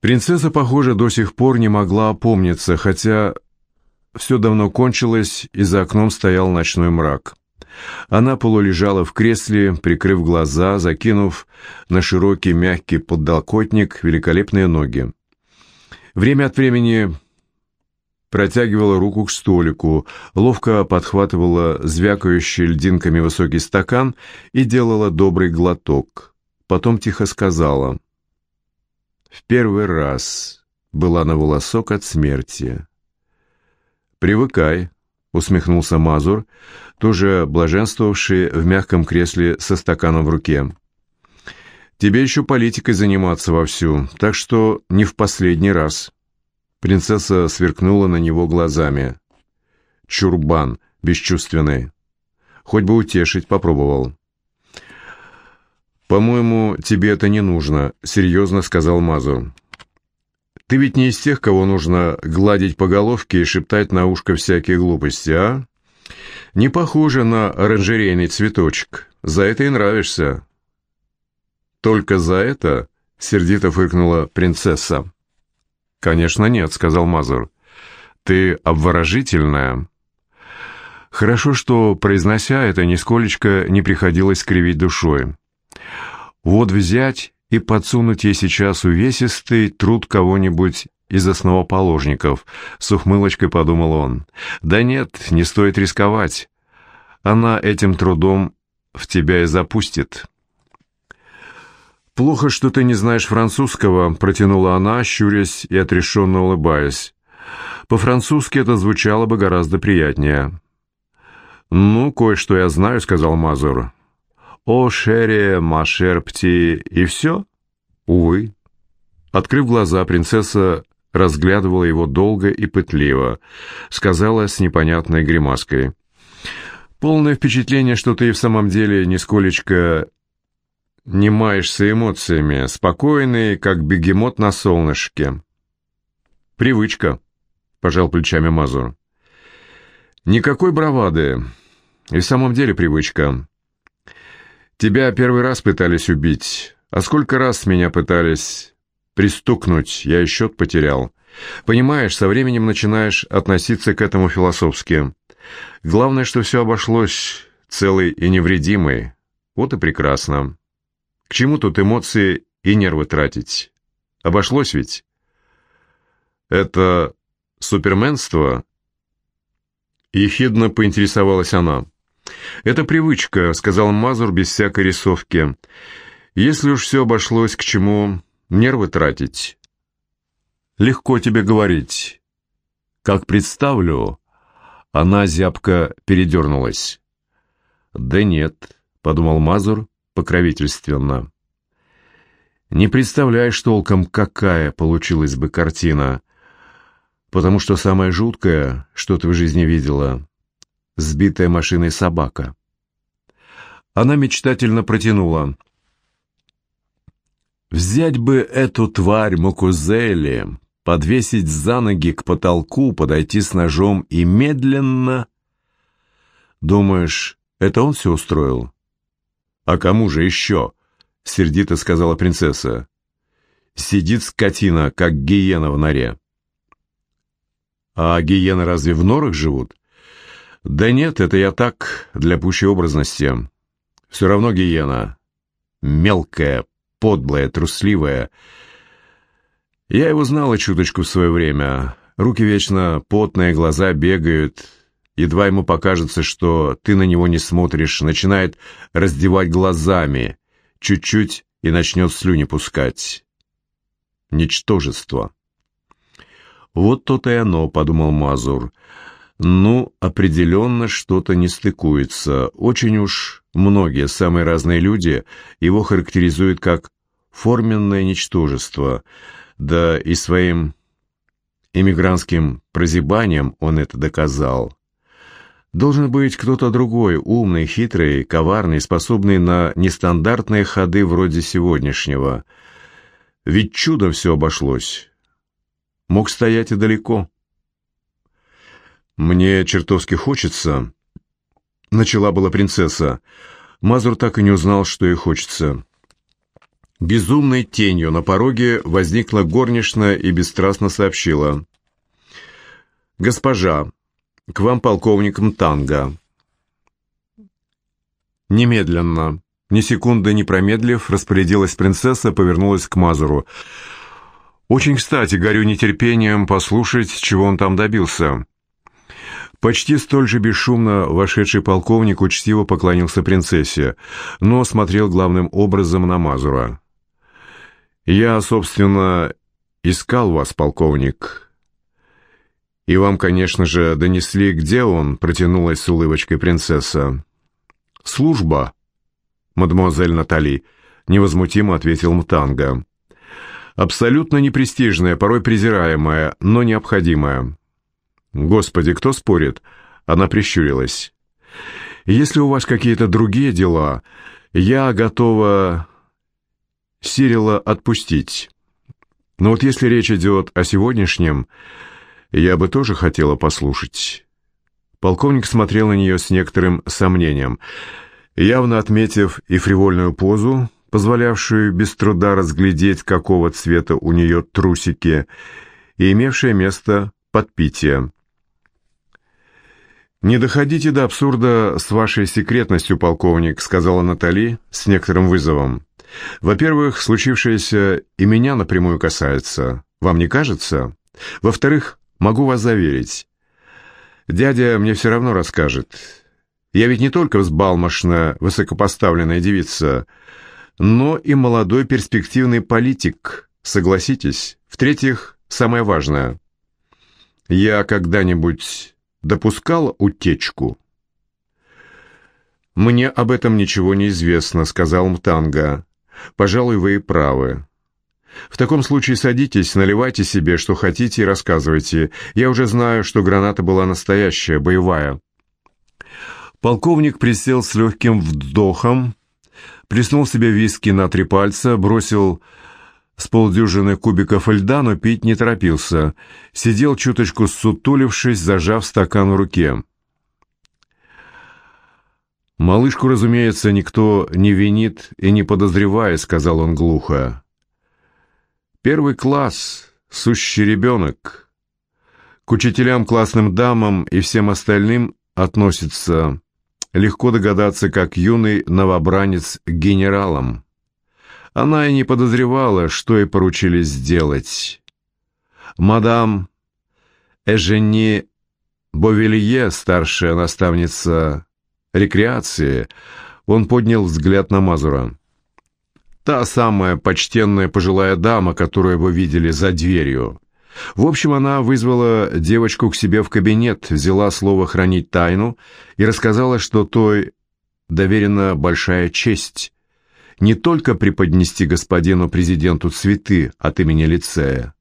Принцесса, похоже, до сих пор не могла опомниться, хотя все давно кончилось, и за окном стоял ночной мрак. Она полулежала в кресле, прикрыв глаза, закинув на широкий мягкий поддолкотник великолепные ноги. Время от времени протягивала руку к столику, ловко подхватывала звякающий льдинками высокий стакан и делала добрый глоток. Потом тихо сказала. «В первый раз была на волосок от смерти». «Привыкай», — усмехнулся Мазур, тоже блаженствовавший в мягком кресле со стаканом в руке. «Тебе еще политикой заниматься вовсю, так что не в последний раз». Принцесса сверкнула на него глазами. «Чурбан, бесчувственный. Хоть бы утешить попробовал». «По-моему, тебе это не нужно», — серьезно сказал Мазур. «Ты ведь не из тех, кого нужно гладить по головке и шептать на ушко всякие глупости, а? Не похоже на оранжерейный цветочек. За это и нравишься». «Только за это?» — сердито фыркнула принцесса. «Конечно нет», — сказал Мазур. «Ты обворожительная». Хорошо, что, произнося это, нисколечко не приходилось кривить душой. Вот взять и подсунуть ей сейчас увесистый труд кого-нибудь из основоположников, с ухмылочкой подумал он. Да нет, не стоит рисковать. Она этим трудом в тебя и запустит. «Плохо, что ты не знаешь французского», — протянула она, щурясь и отрешенно улыбаясь. «По-французски это звучало бы гораздо приятнее». «Ну, кое-что я знаю», — сказал Мазур. «О, шере, машер, пти» и все? Увы. Открыв глаза, принцесса разглядывала его долго и пытливо, сказала с непонятной гримаской. «Полное впечатление, что ты и в самом деле нисколечко не маешься эмоциями, спокойный, как бегемот на солнышке. Привычка, пожал плечами Мазур. Никакой бравады. И в самом деле привычка. Тебя первый раз пытались убить, а сколько раз меня пытались пристукнуть, я и счет потерял. Понимаешь, со временем начинаешь относиться к этому философски. Главное, что все обошлось целый и невредимый. Вот и прекрасно. К чему тут эмоции и нервы тратить? Обошлось ведь? Это суперменство? Ехидно поинтересовалась она. «Это привычка», — сказал Мазур без всякой рисовки. «Если уж все обошлось, к чему нервы тратить?» «Легко тебе говорить. Как представлю...» Она зябко передернулась. «Да нет», — подумал Мазур, покровительственно. Не представляешь толком, какая получилась бы картина, потому что самое жуткое, что ты в жизни видела, сбитая машиной собака. Она мечтательно протянула. «Взять бы эту тварь Мукузели, подвесить за ноги к потолку, подойти с ножом и медленно...» «Думаешь, это он все устроил?» «А кому же еще?» — сердито сказала принцесса. «Сидит скотина, как гиена в норе». «А гиены разве в норах живут?» «Да нет, это я так, для пущей образности. Все равно гиена. Мелкая, подлая, трусливая. Я его знала чуточку в свое время. Руки вечно потные, глаза бегают, Едва ему покажется, что ты на него не смотришь, начинает раздевать глазами, чуть-чуть и начнет слюни пускать. Ничтожество. Вот то-то и оно, подумал Мазур. Ну, определенно что-то не стыкуется. Очень уж многие, самые разные люди его характеризуют как форменное ничтожество, да и своим эмигрантским прозябанием он это доказал. Должен быть кто-то другой, умный, хитрый, коварный, способный на нестандартные ходы вроде сегодняшнего. Ведь чудом все обошлось. Мог стоять и далеко. «Мне чертовски хочется...» Начала была принцесса. Мазур так и не узнал, что ей хочется. Безумной тенью на пороге возникла горничная и бесстрастно сообщила. «Госпожа, к вам полковник Мтанга». Немедленно, ни секунды не промедлив, распорядилась принцесса, повернулась к Мазуру. «Очень кстати, горю нетерпением послушать, чего он там добился». Почти столь же бесшумно вошедший полковник учтиво поклонился принцессе, но смотрел главным образом на Мазура. «Я, собственно, искал вас, полковник. И вам, конечно же, донесли, где он», — протянулась с улыбочкой принцесса. «Служба», мадемуазель Натали», — невозмутимо ответил Мтанга. «Абсолютно непрестижная, порой презираемая, но необходимая. «Господи, кто спорит?» Она прищурилась. «Если у вас какие-то другие дела, я готова Сирила отпустить. Но вот если речь идет о сегодняшнем, я бы тоже хотела послушать». Полковник смотрел на нее с некоторым сомнением, явно отметив и фривольную позу, позволявшую без труда разглядеть, какого цвета у нее трусики, и имевшее место подпитие. «Не доходите до абсурда с вашей секретностью, полковник», — сказала Натали с некоторым вызовом. «Во-первых, случившееся и меня напрямую касается. Вам не кажется? Во-вторых, могу вас заверить. Дядя мне все равно расскажет. Я ведь не только взбалмошная, высокопоставленная девица, но и молодой перспективный политик, согласитесь. В-третьих, самое важное. Я когда-нибудь допускал утечку? «Мне об этом ничего не известно», — сказал Мтанга. «Пожалуй, вы и правы. В таком случае садитесь, наливайте себе, что хотите, и рассказывайте. Я уже знаю, что граната была настоящая, боевая». Полковник присел с легким вдохом, плеснул себе виски на три пальца, бросил с полдюжины кубиков льда, но пить не торопился. Сидел чуточку сутулившись, зажав стакан в руке. «Малышку, разумеется, никто не винит и не подозревает», — сказал он глухо. «Первый класс, сущий ребенок. К учителям, классным дамам и всем остальным относится, легко догадаться, как юный новобранец к генералам». Она и не подозревала, что ей поручили сделать. Мадам Эжени Бовелье, старшая наставница рекреации, он поднял взгляд на Мазура. Та самая почтенная пожилая дама, которую вы видели за дверью. В общем, она вызвала девочку к себе в кабинет, взяла слово хранить тайну и рассказала, что той доверена большая честь не только преподнести господину президенту цветы от имени лицея,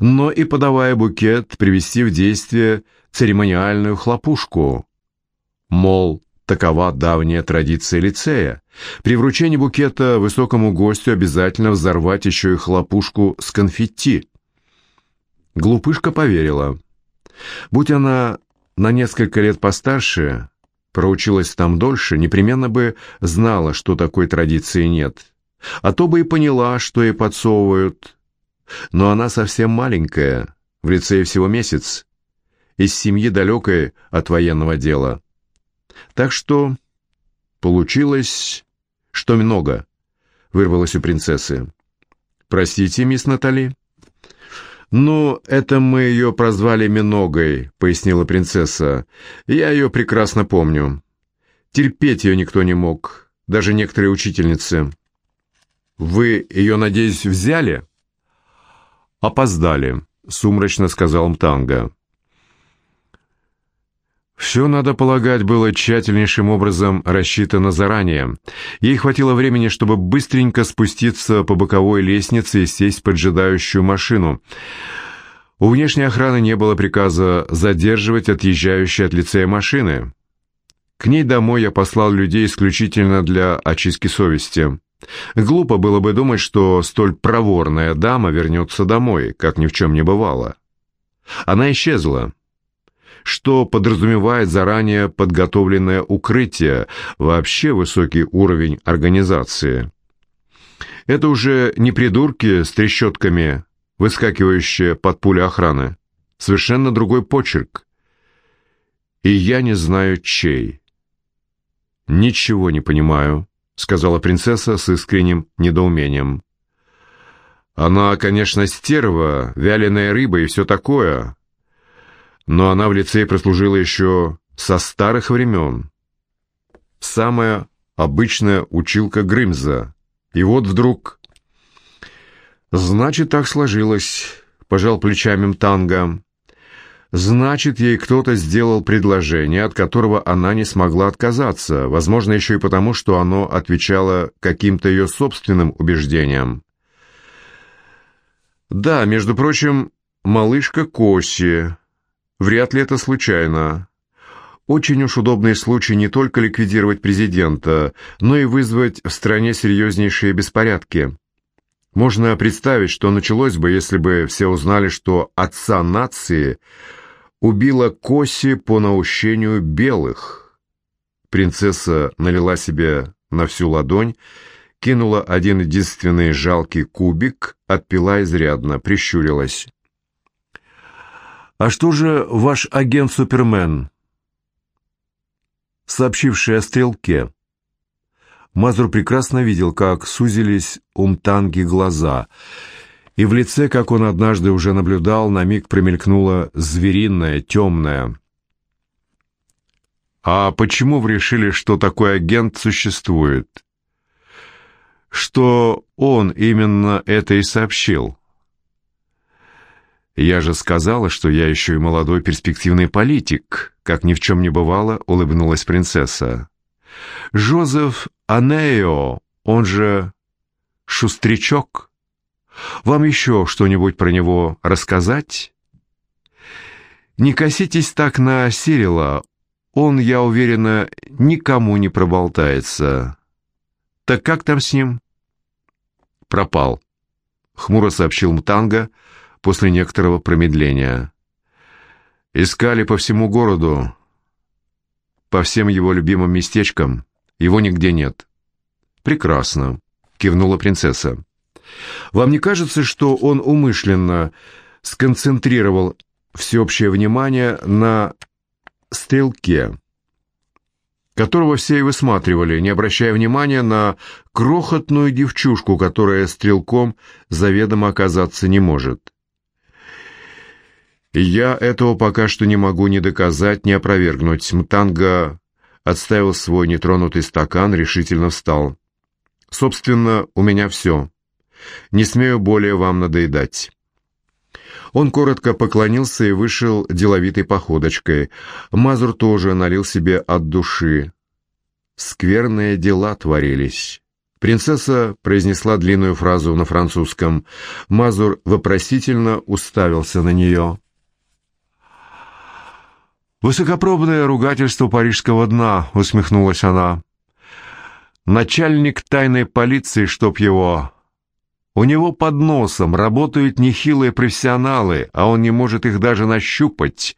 но и, подавая букет, привести в действие церемониальную хлопушку. Мол, такова давняя традиция лицея. При вручении букета высокому гостю обязательно взорвать еще и хлопушку с конфетти. Глупышка поверила. Будь она на несколько лет постарше, проучилась там дольше, непременно бы знала, что такой традиции нет. А то бы и поняла, что ей подсовывают. Но она совсем маленькая, в лицее всего месяц, из семьи далекой от военного дела. Так что получилось, что много, вырвалось у принцессы. «Простите, мисс Натали?» «Ну, это мы ее прозвали Миногой», — пояснила принцесса. «Я ее прекрасно помню. Терпеть ее никто не мог, даже некоторые учительницы». «Вы ее, надеюсь, взяли?» «Опоздали», — сумрачно сказал Мтанга. Все, надо полагать, было тщательнейшим образом рассчитано заранее. Ей хватило времени, чтобы быстренько спуститься по боковой лестнице и сесть в поджидающую машину. У внешней охраны не было приказа задерживать отъезжающие от лицея машины. К ней домой я послал людей исключительно для очистки совести. Глупо было бы думать, что столь проворная дама вернется домой, как ни в чем не бывало. Она исчезла что подразумевает заранее подготовленное укрытие, вообще высокий уровень организации. Это уже не придурки с трещотками, выскакивающие под пули охраны. Совершенно другой почерк. И я не знаю, чей. «Ничего не понимаю», — сказала принцесса с искренним недоумением. «Она, конечно, стерва, вяленая рыба и все такое, но она в лицее прослужила еще со старых времен. Самая обычная училка Грымза. И вот вдруг... «Значит, так сложилось», — пожал плечами Мтанга. «Значит, ей кто-то сделал предложение, от которого она не смогла отказаться, возможно, еще и потому, что оно отвечало каким-то ее собственным убеждениям. Да, между прочим, малышка Коси. Вряд ли это случайно. Очень уж удобный случай не только ликвидировать президента, но и вызвать в стране серьезнейшие беспорядки. Можно представить, что началось бы, если бы все узнали, что отца нации убила Коси по наущению белых. Принцесса налила себе на всю ладонь, кинула один единственный жалкий кубик, отпила изрядно, прищурилась. «А что же ваш агент Супермен?» сообщивший о стрелке. Мазур прекрасно видел, как сузились у Мтанги глаза, и в лице, как он однажды уже наблюдал, на миг промелькнуло звериное, темное. «А почему вы решили, что такой агент существует?» «Что он именно это и сообщил?» «Я же сказала, что я еще и молодой перспективный политик», как ни в чем не бывало, улыбнулась принцесса. «Жозеф Анео, он же Шустрячок. Вам еще что-нибудь про него рассказать?» «Не коситесь так на Сирила, он, я уверена, никому не проболтается. Так как там с ним?» «Пропал», — хмуро сообщил Мтанга, — после некоторого промедления. Искали по всему городу, по всем его любимым местечкам. Его нигде нет. «Прекрасно», — кивнула принцесса. «Вам не кажется, что он умышленно сконцентрировал всеобщее внимание на стрелке?» которого все и высматривали, не обращая внимания на крохотную девчушку, которая стрелком заведомо оказаться не может. Я этого пока что не могу ни доказать, ни опровергнуть. Мтанга отставил свой нетронутый стакан, решительно встал. Собственно, у меня все. Не смею более вам надоедать. Он коротко поклонился и вышел деловитой походочкой. Мазур тоже налил себе от души. Скверные дела творились. Принцесса произнесла длинную фразу на французском. Мазур вопросительно уставился на нее. «Высокопробное ругательство парижского дна», — усмехнулась она. «Начальник тайной полиции, чтоб его...» «У него под носом работают нехилые профессионалы, а он не может их даже нащупать».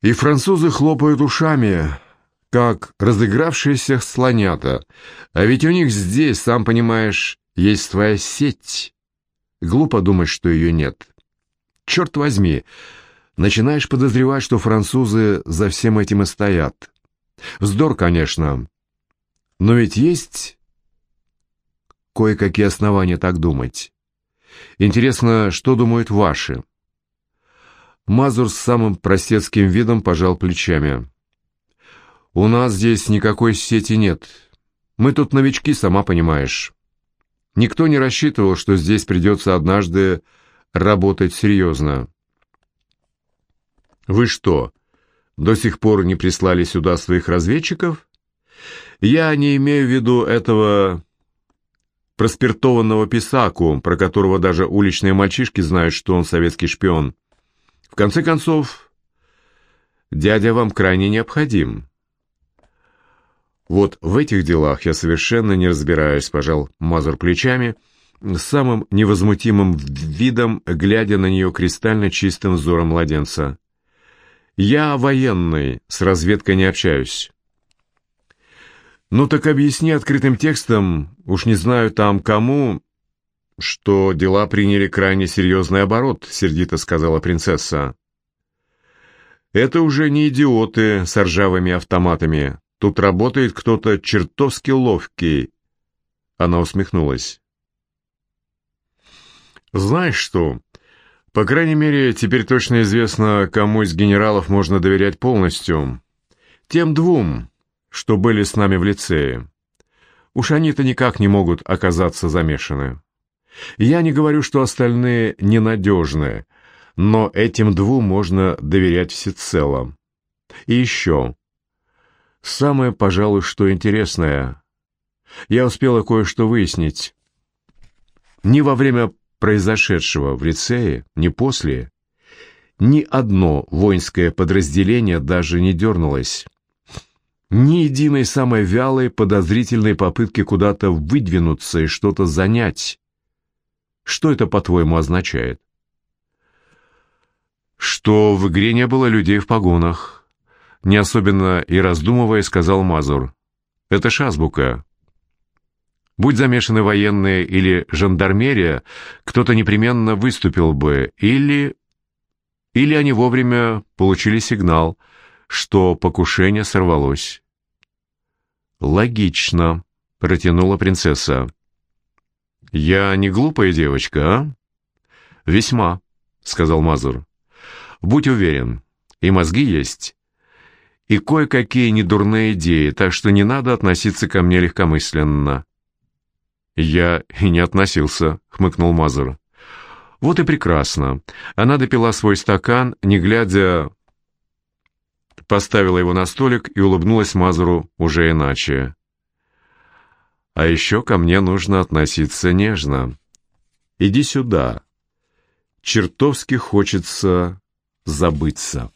И французы хлопают ушами, как разыгравшиеся слонята. А ведь у них здесь, сам понимаешь, есть твоя сеть. Глупо думать, что ее нет. Черт возьми, начинаешь подозревать, что французы за всем этим и стоят. Вздор, конечно, но ведь есть кое-какие основания так думать. Интересно, что думают ваши?» Мазур с самым простецким видом пожал плечами. «У нас здесь никакой сети нет. Мы тут новички, сама понимаешь. Никто не рассчитывал, что здесь придется однажды работать серьезно. Вы что, до сих пор не прислали сюда своих разведчиков? Я не имею в виду этого проспиртованного писаку, про которого даже уличные мальчишки знают, что он советский шпион. В конце концов, дядя вам крайне необходим. Вот в этих делах я совершенно не разбираюсь, пожал Мазур плечами, с самым невозмутимым видом, глядя на нее кристально чистым взором младенца. Я военный, с разведкой не общаюсь. «Ну так объясни открытым текстом, уж не знаю там кому, что дела приняли крайне серьезный оборот», — сердито сказала принцесса. «Это уже не идиоты с ржавыми автоматами. Тут работает кто-то чертовски ловкий». Она усмехнулась. «Знаешь что? По крайней мере, теперь точно известно, кому из генералов можно доверять полностью. Тем двум, что были с нами в лицее. Уж они-то никак не могут оказаться замешаны. Я не говорю, что остальные ненадежные, но этим двум можно доверять всецело. И еще. Самое, пожалуй, что интересное. Я успела кое-что выяснить. Ни во время произошедшего в лицее, ни после, ни одно воинское подразделение даже не дернулось. Ни единой самой вялой подозрительной попытки куда-то выдвинуться и что-то занять. Что это, по-твоему, означает? Что в игре не было людей в погонах. Не особенно и раздумывая, сказал Мазур. Это ж. Будь замешаны военные или жандармерия, кто-то непременно выступил бы, или... Или они вовремя получили сигнал, что покушение сорвалось. «Логично», — протянула принцесса. «Я не глупая девочка, а?» «Весьма», — сказал Мазур. «Будь уверен, и мозги есть, и кое-какие недурные идеи, так что не надо относиться ко мне легкомысленно». «Я и не относился», — хмыкнул Мазур. «Вот и прекрасно». Она допила свой стакан, не глядя поставила его на столик и улыбнулась Мазуру уже иначе. «А еще ко мне нужно относиться нежно. Иди сюда. Чертовски хочется забыться».